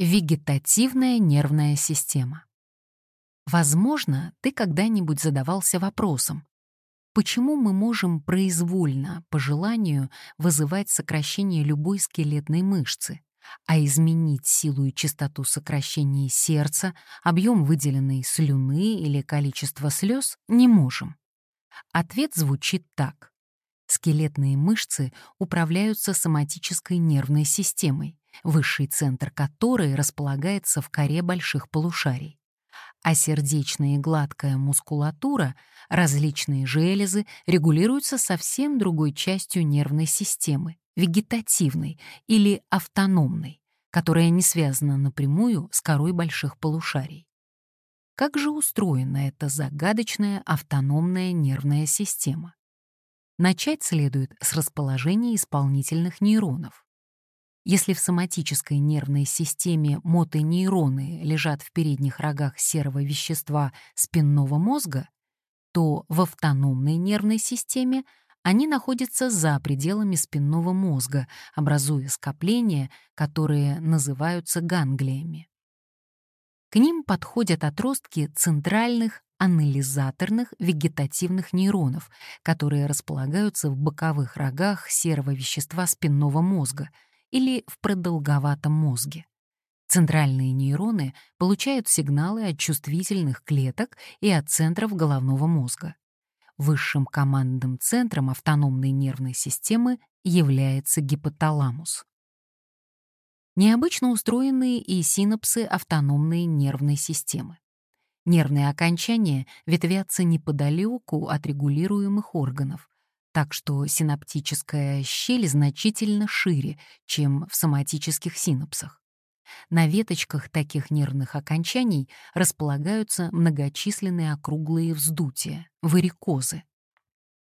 Вегетативная нервная система. Возможно, ты когда-нибудь задавался вопросом, почему мы можем произвольно, по желанию, вызывать сокращение любой скелетной мышцы, а изменить силу и частоту сокращения сердца, объем выделенной слюны или количество слез не можем. Ответ звучит так. Скелетные мышцы управляются соматической нервной системой, высший центр которой располагается в коре больших полушарий. А сердечная и гладкая мускулатура, различные железы регулируются совсем другой частью нервной системы, вегетативной или автономной, которая не связана напрямую с корой больших полушарий. Как же устроена эта загадочная автономная нервная система? Начать следует с расположения исполнительных нейронов. Если в соматической нервной системе мотонейроны лежат в передних рогах серого вещества спинного мозга, то в автономной нервной системе они находятся за пределами спинного мозга, образуя скопления, которые называются ганглиями. К ним подходят отростки центральных анализаторных вегетативных нейронов, которые располагаются в боковых рогах серого вещества спинного мозга — или в продолговатом мозге. Центральные нейроны получают сигналы от чувствительных клеток и от центров головного мозга. Высшим командным центром автономной нервной системы является гипоталамус. Необычно устроенные и синапсы автономной нервной системы. Нервные окончания ветвятся неподалеку от регулируемых органов, так что синаптическая щель значительно шире, чем в соматических синапсах. На веточках таких нервных окончаний располагаются многочисленные округлые вздутия, варикозы.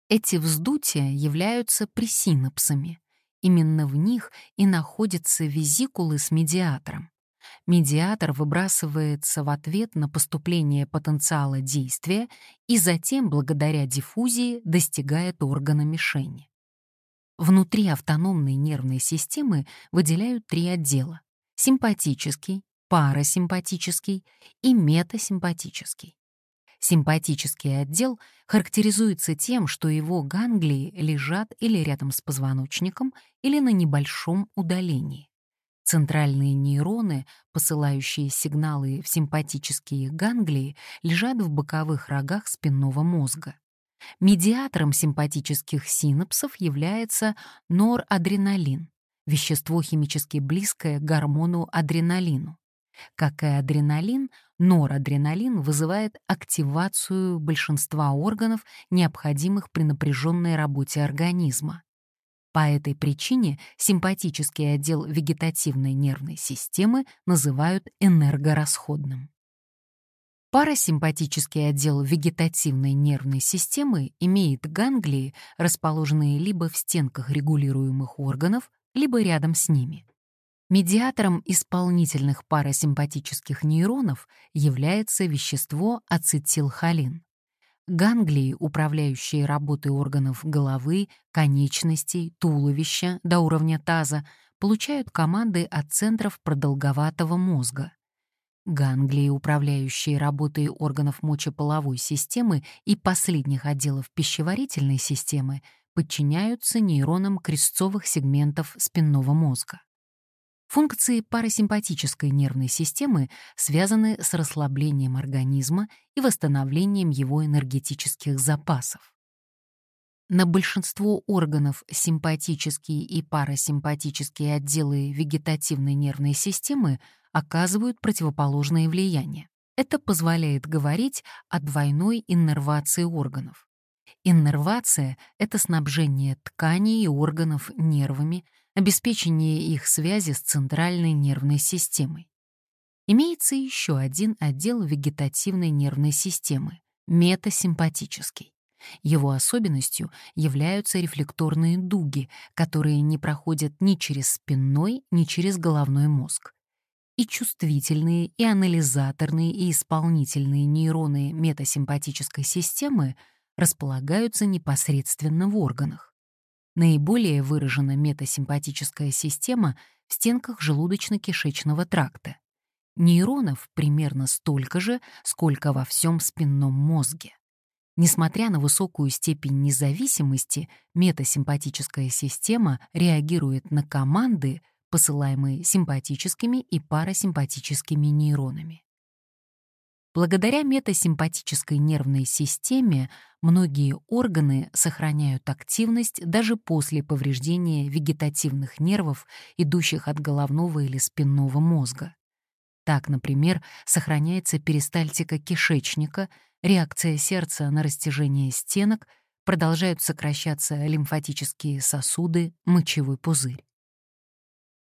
Эти вздутия являются пресинапсами. Именно в них и находятся визикулы с медиатором медиатор выбрасывается в ответ на поступление потенциала действия и затем, благодаря диффузии, достигает органа мишени. Внутри автономной нервной системы выделяют три отдела — симпатический, парасимпатический и метасимпатический. Симпатический отдел характеризуется тем, что его ганглии лежат или рядом с позвоночником, или на небольшом удалении. Центральные нейроны, посылающие сигналы в симпатические ганглии, лежат в боковых рогах спинного мозга. Медиатором симпатических синапсов является норадреналин, вещество химически близкое к гормону адреналину. Как и адреналин, норадреналин вызывает активацию большинства органов, необходимых при напряженной работе организма. По этой причине симпатический отдел вегетативной нервной системы называют энергорасходным. Парасимпатический отдел вегетативной нервной системы имеет ганглии, расположенные либо в стенках регулируемых органов, либо рядом с ними. Медиатором исполнительных парасимпатических нейронов является вещество ацетилхолин. Ганглии, управляющие работой органов головы, конечностей, туловища до уровня таза, получают команды от центров продолговатого мозга. Ганглии, управляющие работой органов мочеполовой системы и последних отделов пищеварительной системы, подчиняются нейронам крестцовых сегментов спинного мозга. Функции парасимпатической нервной системы связаны с расслаблением организма и восстановлением его энергетических запасов. На большинство органов симпатические и парасимпатические отделы вегетативной нервной системы оказывают противоположное влияние. Это позволяет говорить о двойной иннервации органов. Иннервация — это снабжение тканей и органов нервами, обеспечение их связи с центральной нервной системой. Имеется еще один отдел вегетативной нервной системы — метасимпатический. Его особенностью являются рефлекторные дуги, которые не проходят ни через спинной, ни через головной мозг. И чувствительные, и анализаторные, и исполнительные нейроны метасимпатической системы располагаются непосредственно в органах. Наиболее выражена метасимпатическая система в стенках желудочно-кишечного тракта, Нейронов примерно столько же, сколько во всем спинном мозге. Несмотря на высокую степень независимости, метасимпатическая система реагирует на команды, посылаемые симпатическими и парасимпатическими нейронами. Благодаря метасимпатической нервной системе многие органы сохраняют активность даже после повреждения вегетативных нервов, идущих от головного или спинного мозга. Так, например, сохраняется перистальтика кишечника, реакция сердца на растяжение стенок, продолжают сокращаться лимфатические сосуды, мочевой пузырь.